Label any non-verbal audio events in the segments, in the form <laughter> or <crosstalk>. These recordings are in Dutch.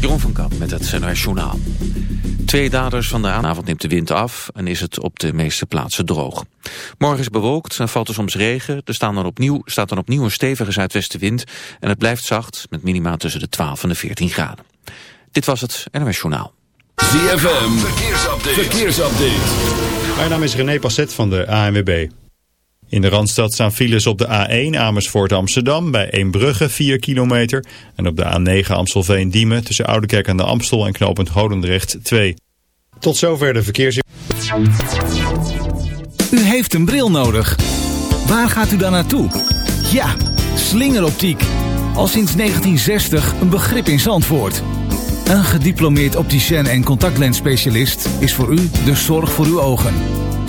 Jeroen van Kamp met het NOS Journaal. Twee daders van de avond neemt de wind af en is het op de meeste plaatsen droog. Morgen is bewolkt en valt er soms regen. Er staan dan opnieuw, staat dan opnieuw een stevige zuidwestenwind en het blijft zacht met minima tussen de 12 en de 14 graden. Dit was het NOS Journaal. ZFM, verkeersupdate. verkeersupdate. Mijn naam is René Passet van de ANWB. In de Randstad staan files op de A1 Amersfoort Amsterdam bij Eembrugge 4 kilometer. En op de A9 Amstelveen Diemen tussen Oudekerk aan de Amstel en knooppunt Holendrecht 2. Tot zover de verkeers... U heeft een bril nodig. Waar gaat u dan naartoe? Ja, slingeroptiek. Al sinds 1960 een begrip in Zandvoort. Een gediplomeerd opticien en contactlensspecialist is voor u de zorg voor uw ogen.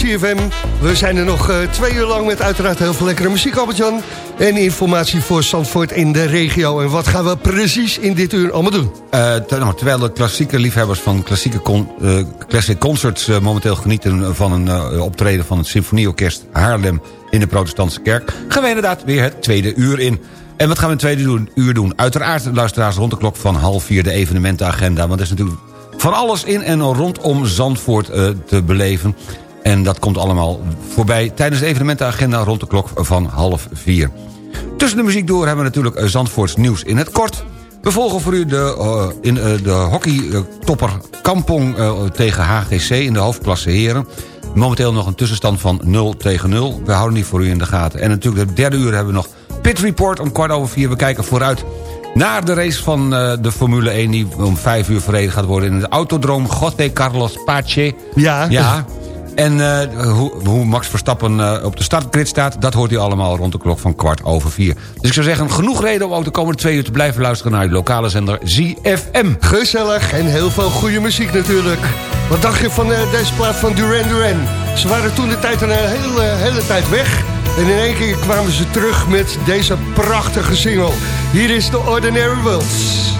CFM. We zijn er nog uh, twee uur lang met uiteraard heel veel lekkere muziek, Albert-Jan. En informatie voor Zandvoort in de regio. En wat gaan we precies in dit uur allemaal doen? Uh, nou, terwijl de klassieke liefhebbers van klassieke con uh, classic concerts... momenteel genieten van een optreden van het Symfonieorkest Haarlem... in de protestantse kerk, gaan we inderdaad weer het tweede uur in... En wat gaan we in het tweede uur doen? Uiteraard, luisteraars, rond de klok van half vier de evenementenagenda. Want er is natuurlijk van alles in en rondom Zandvoort te beleven. En dat komt allemaal voorbij tijdens de evenementenagenda rond de klok van half vier. Tussen de muziek door hebben we natuurlijk eh, Zandvoorts nieuws in het kort. We volgen voor u de, uh, in, uh, de hockeytopper Kampong tegen HGC in de hoofdklasse heren. Momenteel nog een tussenstand van 0 tegen 0. We houden die voor u in de gaten. En natuurlijk de derde uur hebben we nog Pit Report om kwart over vier. We kijken vooruit naar de race van de Formule 1... die om vijf uur verreden gaat worden in het autodroom José Carlos Pache. Ja. ja. En uh, hoe, hoe, Max Verstappen uh, op de startgrid staat... dat hoort u allemaal rond de klok van kwart over vier. Dus ik zou zeggen, genoeg reden om ook de komende twee uur te blijven luisteren... naar de lokale zender ZFM. Gezellig en heel veel goede muziek natuurlijk. Wat dacht je van deze plaat van Duran Duran? Ze waren toen de tijd een hele, hele tijd weg... En in één keer kwamen ze terug met deze prachtige single. Hier is The Ordinary Worlds.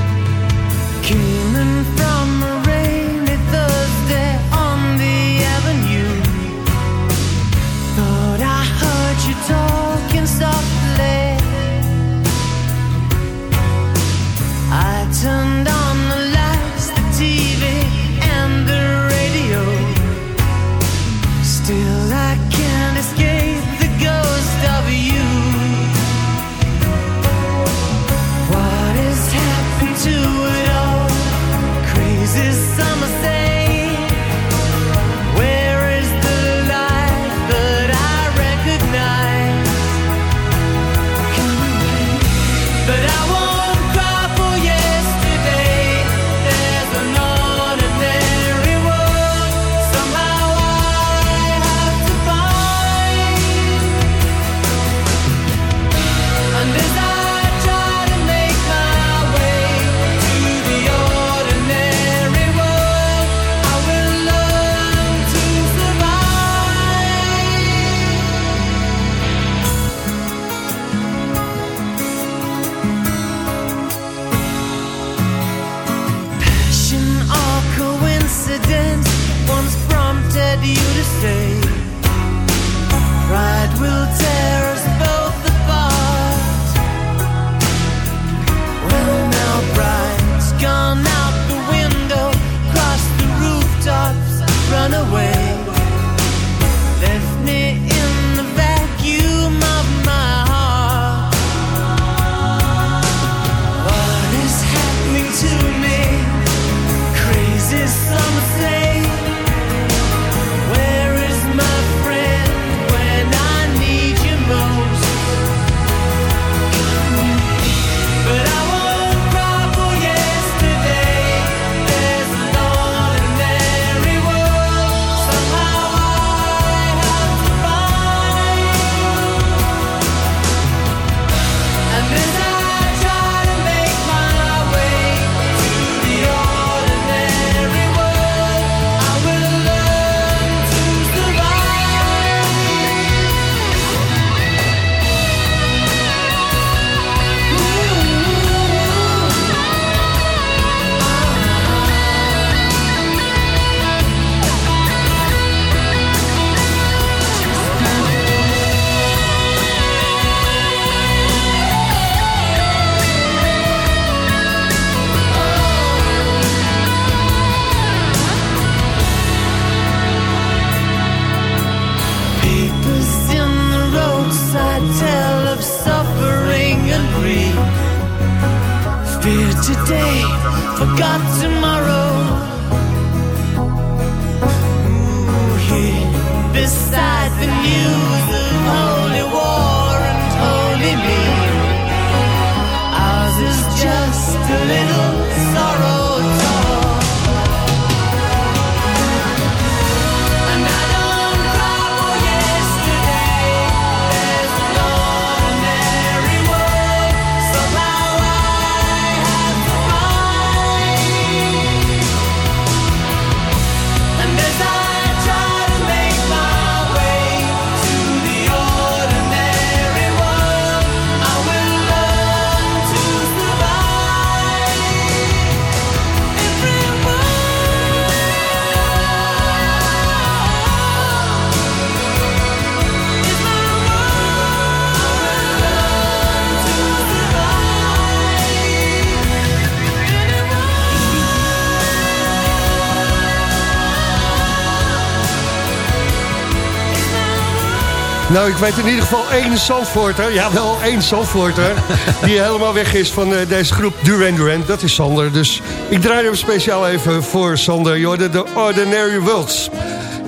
Nou, ik weet in ieder geval één Zandvoorter. Ja, wel één Zandvoorter. <laughs> die helemaal weg is van uh, deze groep Duran Duran. Dat is Sander. Dus ik draai hem speciaal even voor Sander. Jorden, de Ordinary Worlds.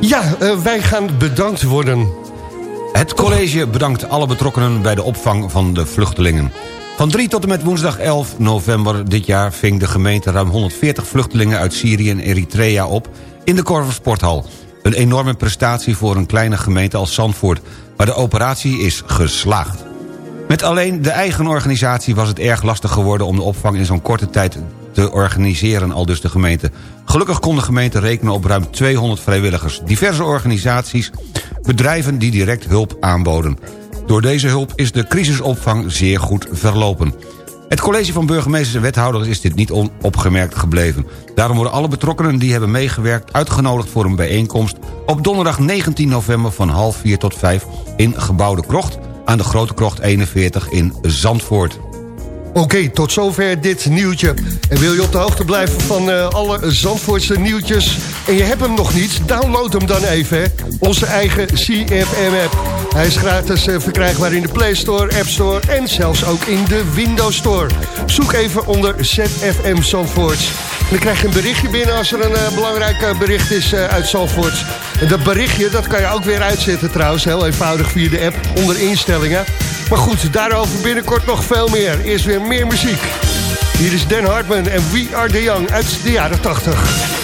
Ja, uh, wij gaan bedankt worden. Het college bedankt alle betrokkenen bij de opvang van de vluchtelingen. Van 3 tot en met woensdag 11 november dit jaar ving de gemeente ruim 140 vluchtelingen uit Syrië en Eritrea op in de Korver Sporthal. Een enorme prestatie voor een kleine gemeente als Zandvoort, maar de operatie is geslaagd. Met alleen de eigen organisatie was het erg lastig geworden om de opvang in zo'n korte tijd te organiseren, al dus de gemeente. Gelukkig kon de gemeente rekenen op ruim 200 vrijwilligers, diverse organisaties, bedrijven die direct hulp aanboden. Door deze hulp is de crisisopvang zeer goed verlopen. Het college van burgemeesters en wethouders is dit niet onopgemerkt gebleven. Daarom worden alle betrokkenen die hebben meegewerkt... uitgenodigd voor een bijeenkomst op donderdag 19 november... van half 4 tot 5 in Gebouw de Krocht... aan de Grote Krocht 41 in Zandvoort. Oké, tot zover dit nieuwtje. En wil je op de hoogte blijven van uh, alle Zandvoortse nieuwtjes... en je hebt hem nog niet, download hem dan even. Hè? Onze eigen CFM-app. Hij is gratis uh, verkrijgbaar in de Play Store, App Store... en zelfs ook in de Windows Store. Zoek even onder ZFM Zandvoorts. Dan krijg je een berichtje binnen als er een uh, belangrijk bericht is uit Zandvoorts. En dat berichtje dat kan je ook weer uitzetten trouwens. Heel eenvoudig via de app onder instellingen. Maar goed, daarover binnenkort nog veel meer. Eerst weer meer muziek. Hier is Dan Hartman en We Are The Young uit de jaren 80.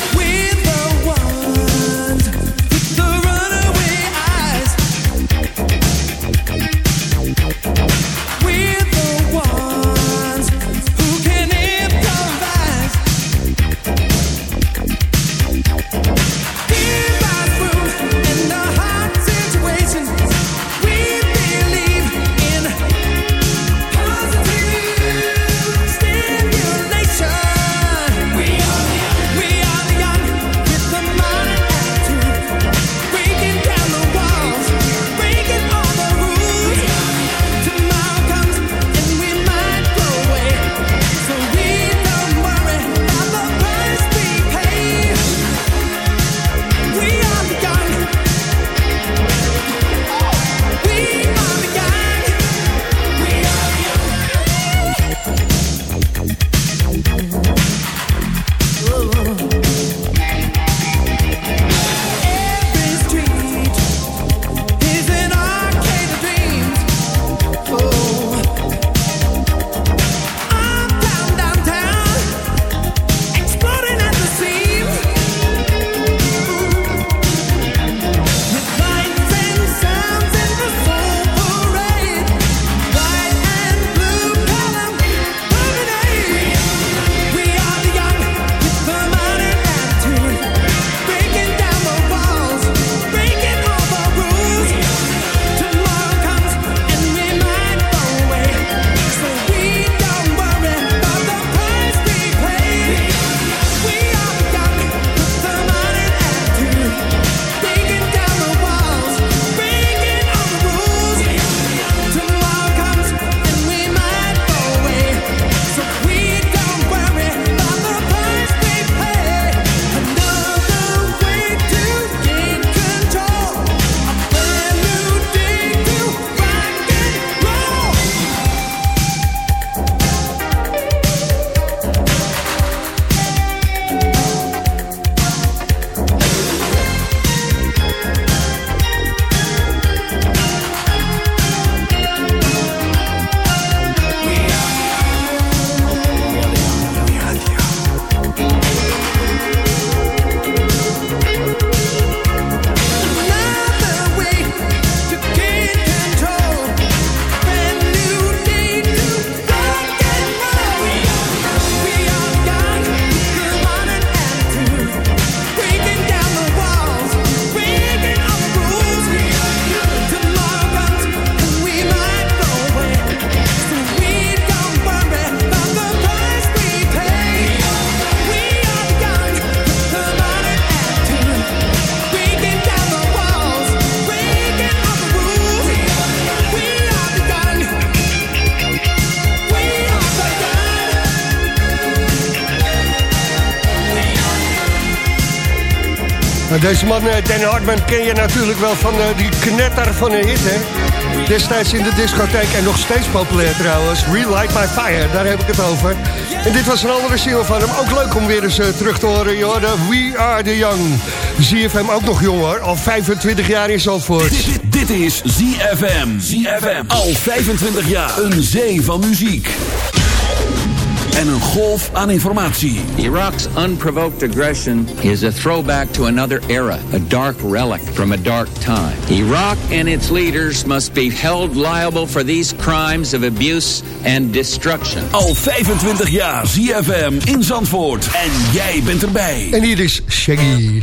Deze man, eh, Dan Hartman, ken je natuurlijk wel van eh, die knetter van een hit, hè? Destijds in de discotheek en nog steeds populair trouwens. Relight My Fire, daar heb ik het over. En dit was een andere single van hem. Ook leuk om weer eens eh, terug te horen. Hoorde We Are The Young. ZFM ook nog jong hoor. Al 25 jaar in Zandvoort. Dit, dit is ZFM. ZFM. Al 25 jaar. Een zee van muziek. En een golf aan informatie. Iraq's unprovoked aggression is a throwback to another era, a dark relic from a dark time. Iraq and its leaders must be held liable for these crimes of abuse and destruction. Al 25 jaar ZFM in Zandvoort. En jij bent erbij. En hier is Shaggy.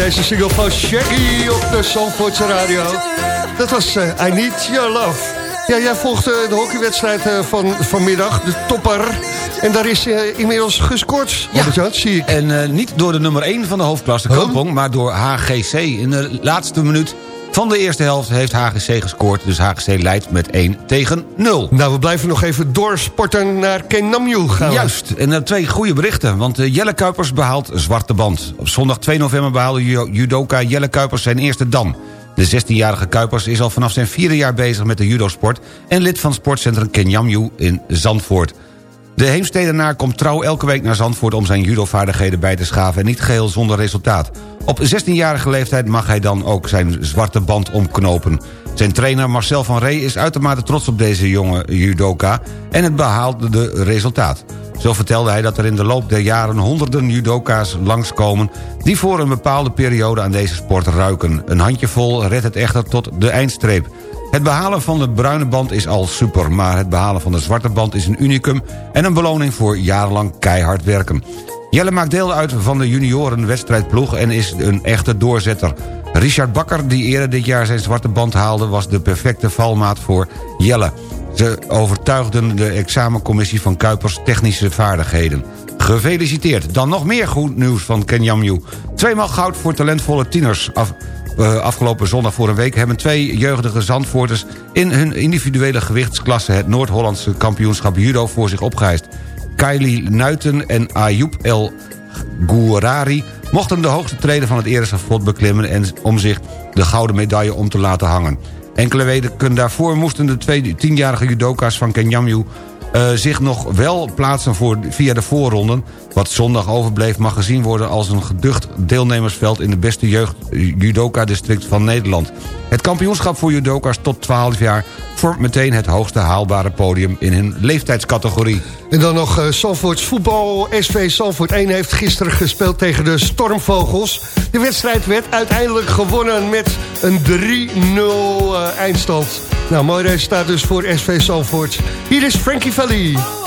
Deze single van Shaggy op de Zandvoortse radio. Dat was eh, I Need Your Love. Ja, jij volgt eh, de hockeywedstrijd eh, van vanmiddag, de topper. En daar is inmiddels gescoord, ja. zie ik. En niet door de nummer 1 van de hoofdklasse, de Kampong... maar door HGC. In de laatste minuut van de eerste helft heeft HGC gescoord. Dus HGC leidt met 1 tegen 0. Nou, we blijven nog even doorsporten naar Kenamju gaan. Juist, en dan twee goede berichten. Want eh, Jelle Kuipers behaalt zwarte band. Op zondag 2 november behaalde ju- judoka Jelle Kuipers zijn eerste dan. De 16-jarige Kuipers is al vanaf zijn vierde jaar bezig met de judosport... en lid van sportcentrum Kenyamju in Zandvoort. De Heemstedenaar komt trouw elke week naar Zandvoort... om zijn judovaardigheden bij te schaven en niet geheel zonder resultaat. Op 16-jarige leeftijd mag hij dan ook zijn zwarte band omknopen. Zijn trainer Marcel van Rey is uitermate trots op deze jonge judoka... en het behaalde resultaat. Zo vertelde hij dat er in de loop der jaren honderden judoka's langskomen... die voor een bepaalde periode aan deze sport ruiken. Een handjevol redt het echter tot de eindstreep. Het behalen van de bruine band is al super... maar het behalen van de zwarte band is een unicum... en een beloning voor jarenlang keihard werken. Jelle maakt deel uit van de juniorenwedstrijdploeg... en is een echte doorzetter. Richard Bakker, die eerder dit jaar zijn zwarte band haalde... was de perfecte valmaat voor Jelle. Ze overtuigden de examencommissie van Kuipers technische vaardigheden. Gefeliciteerd. Dan nog meer goed nieuws van Kenyamju. Tweemaal goud voor talentvolle tieners. Afgelopen zondag voor een week hebben twee jeugdige Zandvoorters... in hun individuele gewichtsklasse het Noord-Hollandse kampioenschap judo voor zich opgeheist. Kylie Nuiten en Ayoub El Gourari mochten de hoogste treden van het ereschafot beklimmen... En om zich de gouden medaille om te laten hangen. Enkele weken daarvoor moesten de twee tienjarige judoka's van Kenyamju... Uh, zich nog wel plaatsen voor, via de voorronden. Wat zondag overbleef mag gezien worden als een geducht deelnemersveld... in de beste jeugd judoka-district van Nederland. Het kampioenschap voor judoka's tot 12 jaar... vormt meteen het hoogste haalbare podium in hun leeftijdscategorie. En dan nog uh, Zandvoorts voetbal. SV Zandvoort 1 heeft gisteren gespeeld tegen de Stormvogels. De wedstrijd werd uiteindelijk gewonnen met een 3-0 uh, eindstand. Nou, mooi resultaat dus voor SV Zandvoort. Hier is Frankie Valli.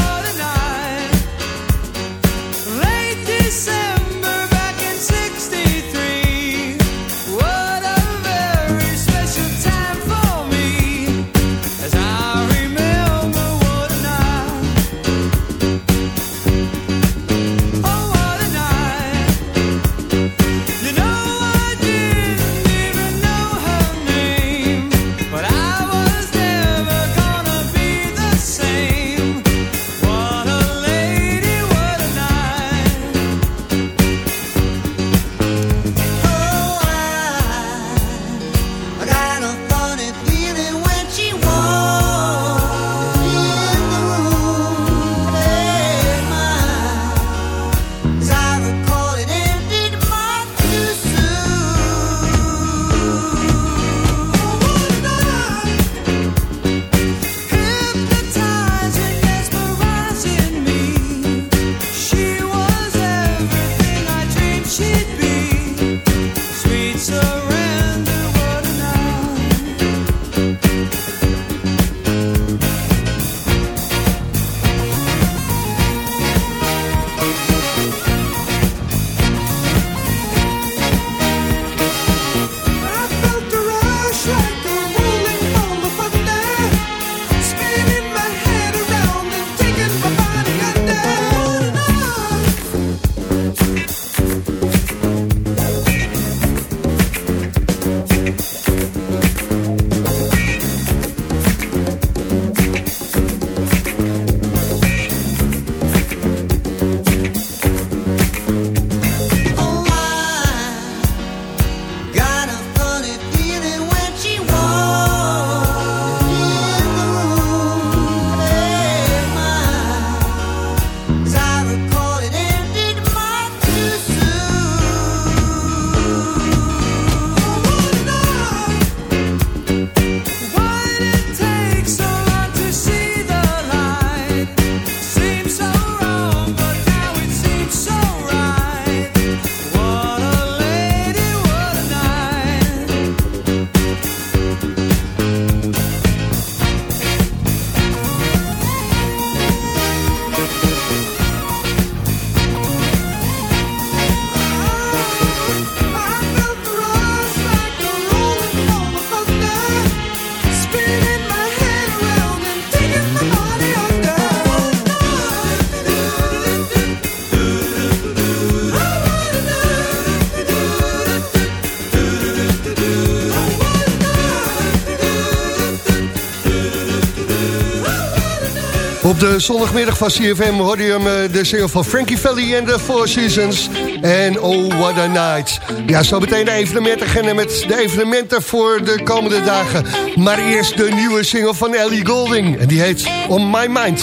De zondagmiddag van CFM hoorde je hem eh, de single van Frankie Valli en de Four Seasons. En Oh What a Night. Ja, zo meteen de evenementenagenda met de evenementen voor de komende dagen. Maar eerst de nieuwe single van Ellie Golding. En die heet On My Mind.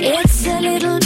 It's a little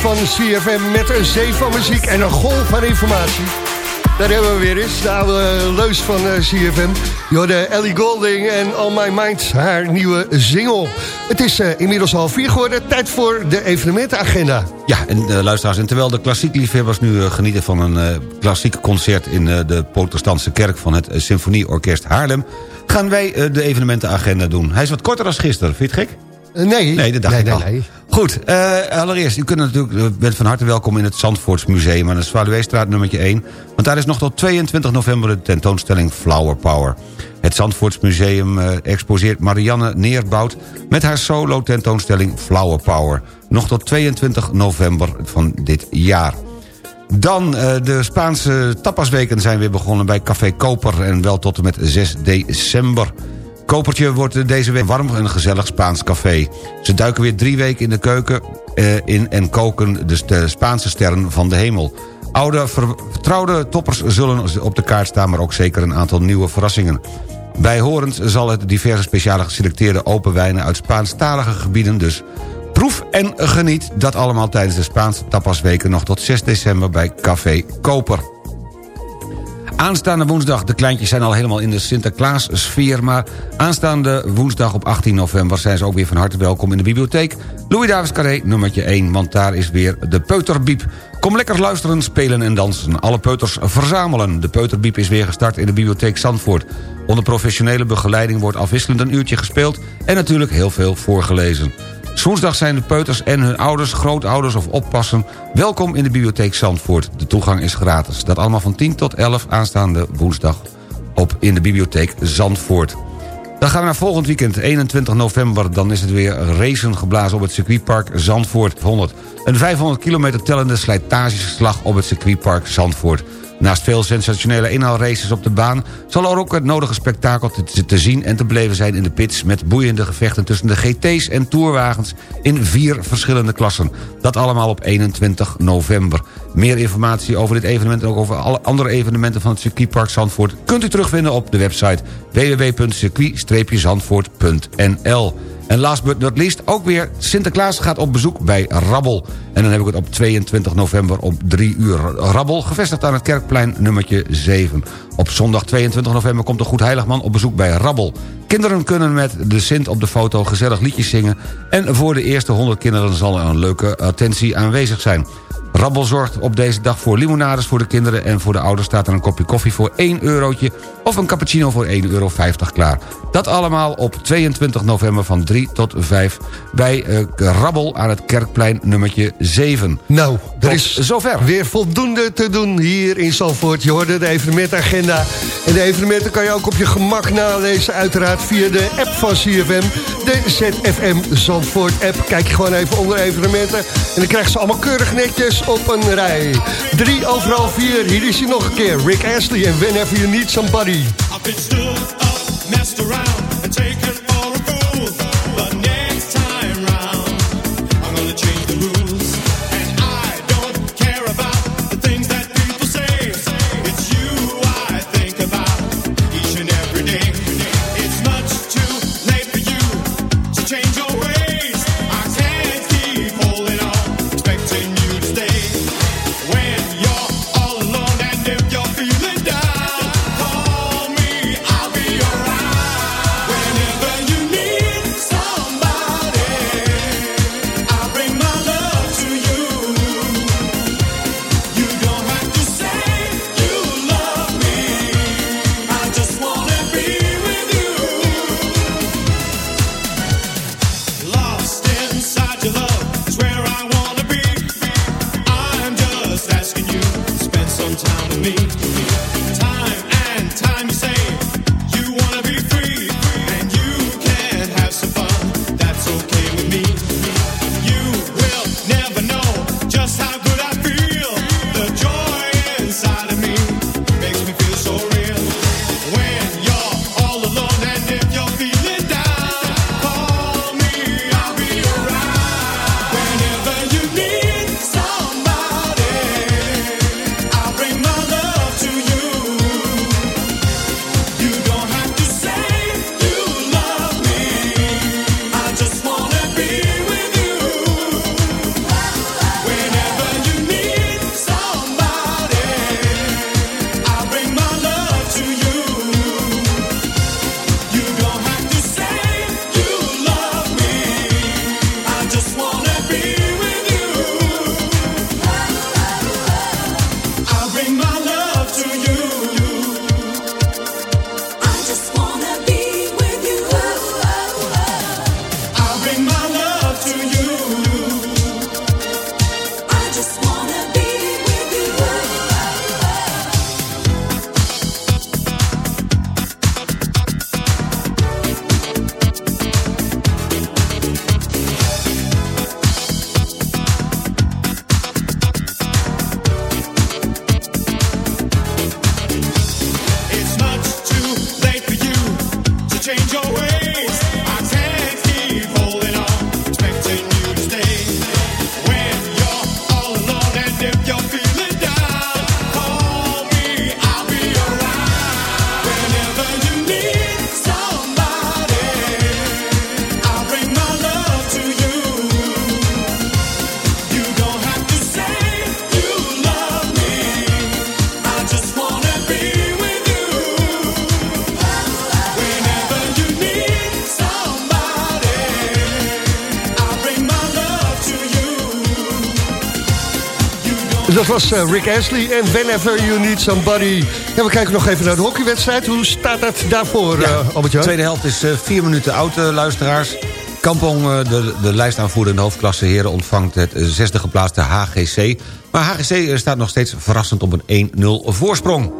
van CFM met een zee van muziek en een golf van informatie. Daar hebben we weer eens, de oude leus van eh, CFM. Jorde Ellie Golding en All My Mind, haar nieuwe single. Het is eh, inmiddels al vier geworden, tijd voor de evenementenagenda. Ja, en uh, luisteraars, en terwijl de klassiek liefhebbers nu uh, genieten van een klassiek concert... in de protestantse kerk van het Symfonieorkest Haarlem... gaan wij de evenementenagenda doen. Hij is wat korter dan gisteren, vind je het gek? nee. Nee, dat dacht nee, ik al. nee, nee. Goed, uh, allereerst, u kunt natuurlijk, bent van harte welkom in het Zandvoortsmuseum... aan de Zwaluweestraat nummertje 1. Want daar is nog tot 22 november de tentoonstelling Flower Power. Het Zandvoortsmuseum uh, exposeert Marianne Neerbout... met haar solo-tentoonstelling Flower Power. Nog tot 22 november van dit jaar. Dan, uh, de Spaanse tapasweken zijn weer begonnen bij Café Koper... en wel tot en met 6 december... Kopertje wordt deze week warm en gezellig Spaans café. Ze duiken weer drie weken in de keuken uh, in en koken de, de Spaanse sterren van de hemel. Oude vertrouwde toppers zullen op de kaart staan... maar ook zeker een aantal nieuwe verrassingen. Bij Horend zal het diverse speciale geselecteerde open wijnen... uit Spaanstalige gebieden dus proef en geniet. Dat allemaal tijdens de Spaanse tapasweken... nog tot 6 december bij Café Koper. Aanstaande woensdag, de kleintjes zijn al helemaal in de Sinterklaas-sfeer... maar aanstaande woensdag op 18 november zijn ze ook weer van harte welkom in de bibliotheek. Louis Davids Carré, nummertje 1, want daar is weer de Peuterbiep. Kom lekker luisteren, spelen en dansen. Alle peuters verzamelen. De Peuterbiep is weer gestart in de bibliotheek Zandvoort. Onder professionele begeleiding wordt afwisselend een uurtje gespeeld... en natuurlijk heel veel voorgelezen. Woensdag zijn de peuters en hun ouders, grootouders of oppassen... welkom in de bibliotheek Zandvoort. De toegang is gratis. Dat allemaal van 10 tot 11 aanstaande woensdag op in de bibliotheek Zandvoort. Dan gaan we naar volgend weekend, 21 november. Dan is het weer racen geblazen op het circuitpark Zandvoort 100. Een 500 kilometer tellende slijtageslag op het circuitpark Zandvoort. Naast veel sensationele inhaalraces op de baan... zal er ook het nodige spektakel te, te, zien en te beleven zijn in de pits... met boeiende gevechten tussen de GT's en tourwagens... in vier verschillende klassen. Dat allemaal op 21 november. Meer informatie over dit evenement en ook over alle andere evenementen... van het circuitpark Zandvoort... kunt u terugvinden op de website www.circuit-zandvoort.nl. En last but not least ook weer Sinterklaas gaat op bezoek bij Rabbel. En dan heb ik het op 22 november om 3 uur. Rabbel, gevestigd aan het Kerkplein nummertje 7. Op zondag 22 november komt de Goed Heiligman op bezoek bij Rabbel. Kinderen kunnen met de Sint op de foto gezellig liedjes zingen... en voor de eerste 100 kinderen zal er een leuke attentie aanwezig zijn. Rabbel zorgt op deze dag voor limonades voor de kinderen... en voor de ouders staat er een kopje koffie voor 1 eurotje... of een cappuccino voor 1,50 euro klaar. Dat allemaal op 22 november van 3 tot 5... bij uh, Rabbel aan het Kerkplein nummertje 7. Nou, er Tot is zover. weer voldoende te doen hier in Zandvoort. Je hoorde de evenementagenda. En de evenementen kan je ook op je gemak nalezen... uiteraard via de app van CFM. De ZFM Zandvoort app. Kijk je gewoon even onder evenementen. En dan krijg je ze allemaal keurig netjes op een rij. Drie overal vier. Hier is hij nog een keer. Rick Astley en Whenever You Need Somebody. I've been stood up, messed around, and taken for a Dat was eh, Rick Astley en Whenever You Need Somebody. Ja, we kijken nog even naar de hockeywedstrijd. Hoe staat dat daarvoor, eh Albert-Jan? De tweede helft is eh, vier minuten oud, luisteraars. Kampong, de, de lijstaanvoerder in de hoofdklasse heren... ontvangt het zesde geplaatste HGC. Maar HGC staat nog steeds verrassend op een 1-0 voorsprong.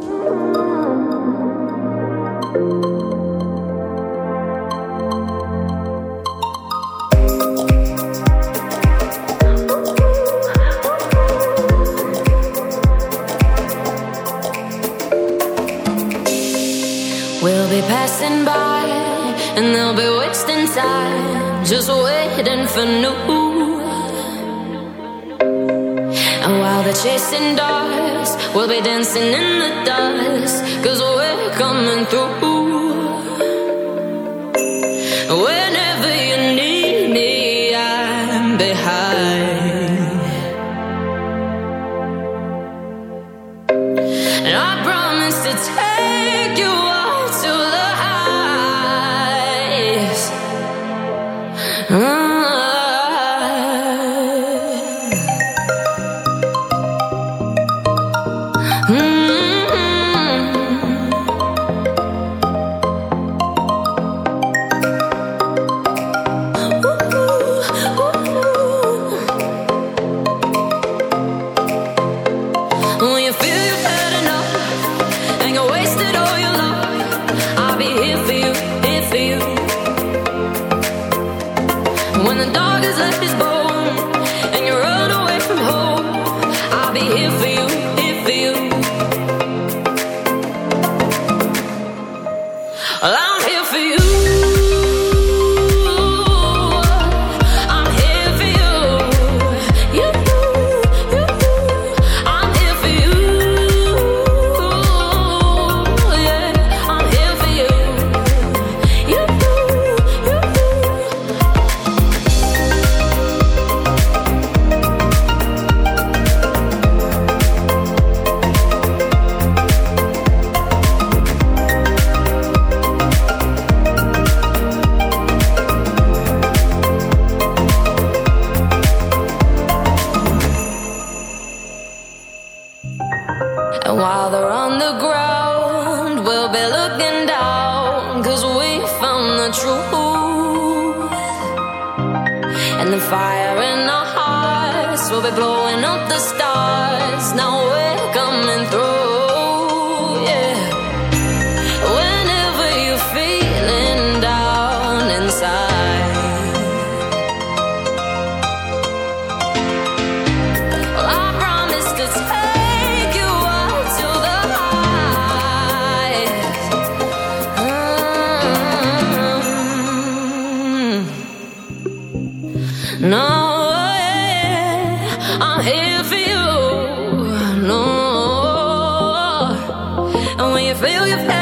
You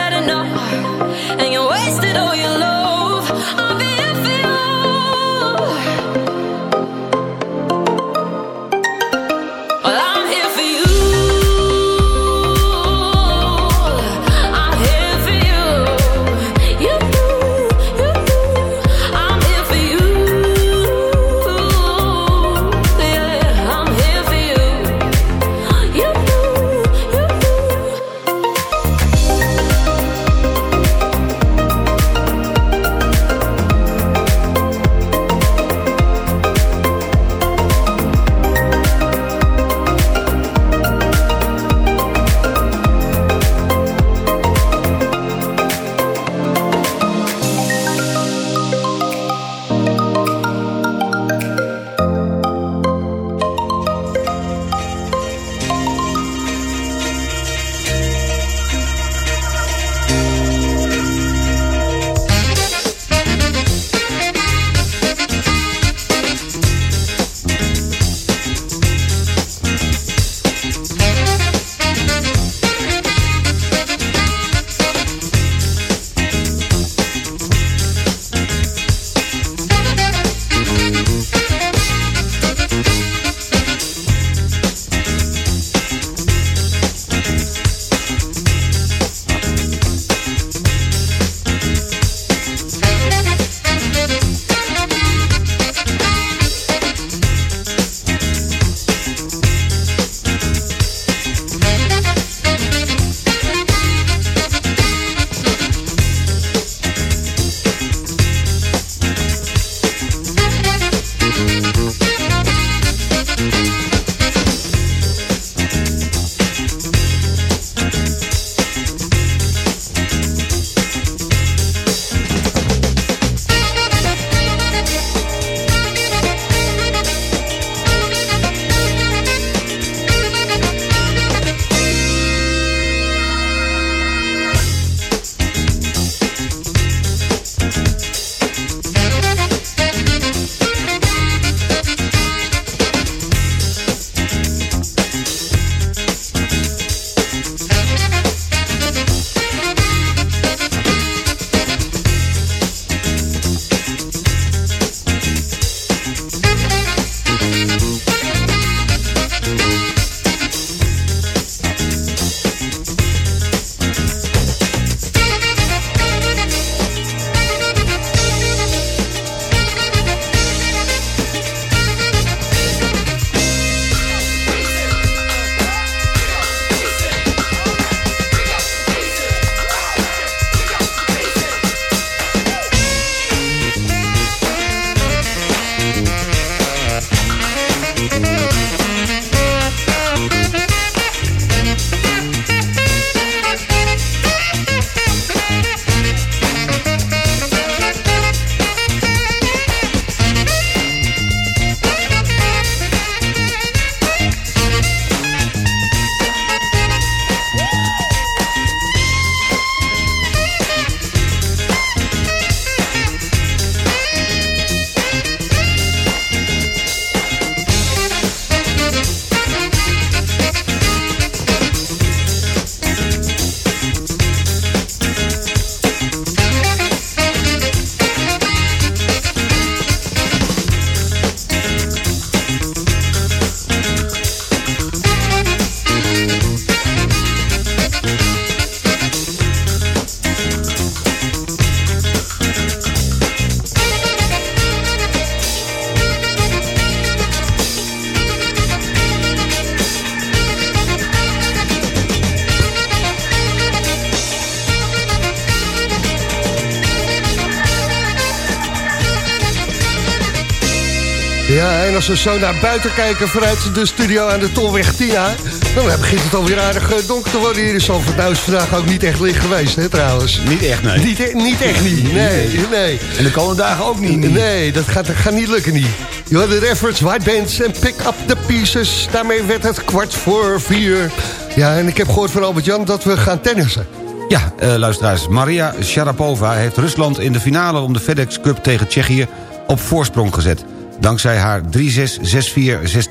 we zo naar buiten kijken vanuit de studio aan de Tolweg Tina... dan begint het alweer aardig eh, donker te worden hier in Zandvoort. Nou is vandaag ook niet echt licht geweest, hè, trouwens. Niet echt, nee. Niet, e- niet echt niet, nee, nee. En de komende dagen ook niet. Nee, dat gaat, dat gaat niet lukken niet. Je hoort de Efforts, White Bands en Pick Up The Pieces. Daarmee werd het kwart voor vier. Ja, en ik heb gehoord van Albert-Jan dat we gaan tennissen. Ja, eh, luisteraars. Maria Sharapova heeft Rusland in de finale om de FedEx Cup tegen Tsjechië op voorsprong gezet. Dankzij haar 3-6, 6-4,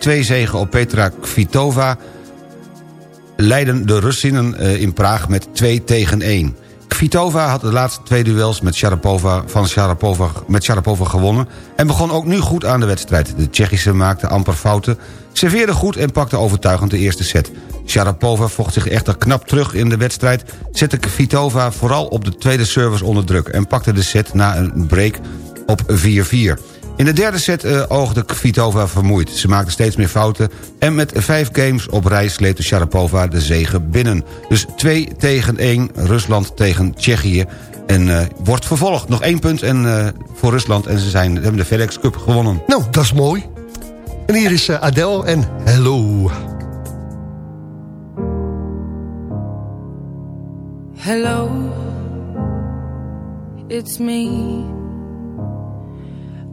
6-2 zegen op Petra Kvitova... leiden de Russinnen eh, in Praag met 2 tegen 1. Kvitova had de laatste twee duels met Sharapova, van Sharapova, met Sharapova gewonnen... en begon ook nu goed aan de wedstrijd. De Tsjechische maakte amper fouten, serveerde goed en pakte overtuigend de eerste set. Sharapova vocht zich echter knap terug in de wedstrijd... zette Kvitova vooral op de tweede service onder druk... en pakte de set na een break op 4-4. In de derde set uh, oogde Kvitova vermoeid. Ze maakte steeds meer fouten en met vijf games op rij sleepte Sharapova de zegen binnen. Dus 2 tegen 1, Rusland tegen Tsjechië. En uh, wordt vervolgd. Nog één punt en, uh, voor Rusland en ze zijn, hebben de FedEx Cup gewonnen. Nou, dat is mooi. En hier is Adele en Hello. Hello, it's me.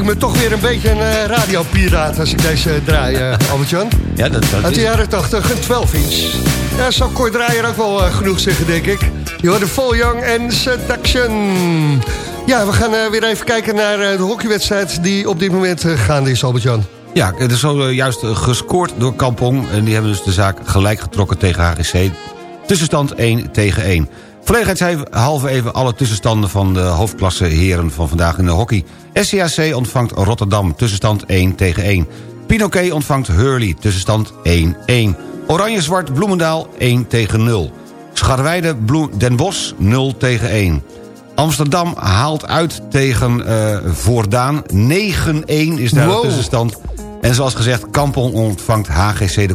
ik me toch weer een beetje een uh, radiopiraat als ik deze uh, draai, uh, <laughs> Albert-Jan. Ja, dat, dat Uit de jaren 80, een 12-inch. Ja, zou Kort Draaier ook wel eh, genoeg zeggen, denk ik. Je hoorde Vol Young en Seduction. Ja, we gaan eh, weer even kijken naar eh, de hockeywedstrijd... die op dit moment eh, gaande is, Albert-Jan. Ja, het is zojuist gescoord door Kampong. En die hebben dus de zaak gelijk getrokken tegen HGC. Tussenstand 1 tegen 1. Verlegenheidshalve even alle tussenstanden van de hoofdklasse heren van vandaag in de hockey. SCAC ontvangt Rotterdam, tussenstand 1 tegen 1. Pinoquet ontvangt Hurley, tussenstand 1-1. Oranje-zwart Bloemendaal 1 tegen 0. Scharweide Den Bosch 0 tegen 1. Amsterdam haalt uit tegen eh Voordaan. 9-1 is daar Wow. de tussenstand. En zoals gezegd, Kampong ontvangt HGC de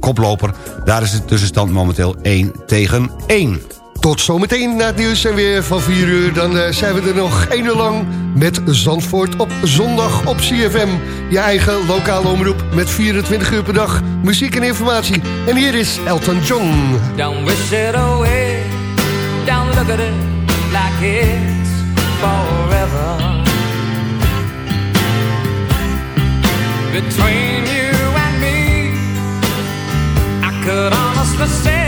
koploper. Daar is de tussenstand momenteel 1 tegen 1. Tot zometeen na het nieuws en weer van 4 uur. Dan eh, zijn we er nog één uur lang met Zandvoort op zondag op CFM. Je eigen lokale omroep met 24 uur per dag muziek en informatie. En hier is Elton John. Don't wish it away. Don't look at it like it's forever. Between you and me, I could honestly say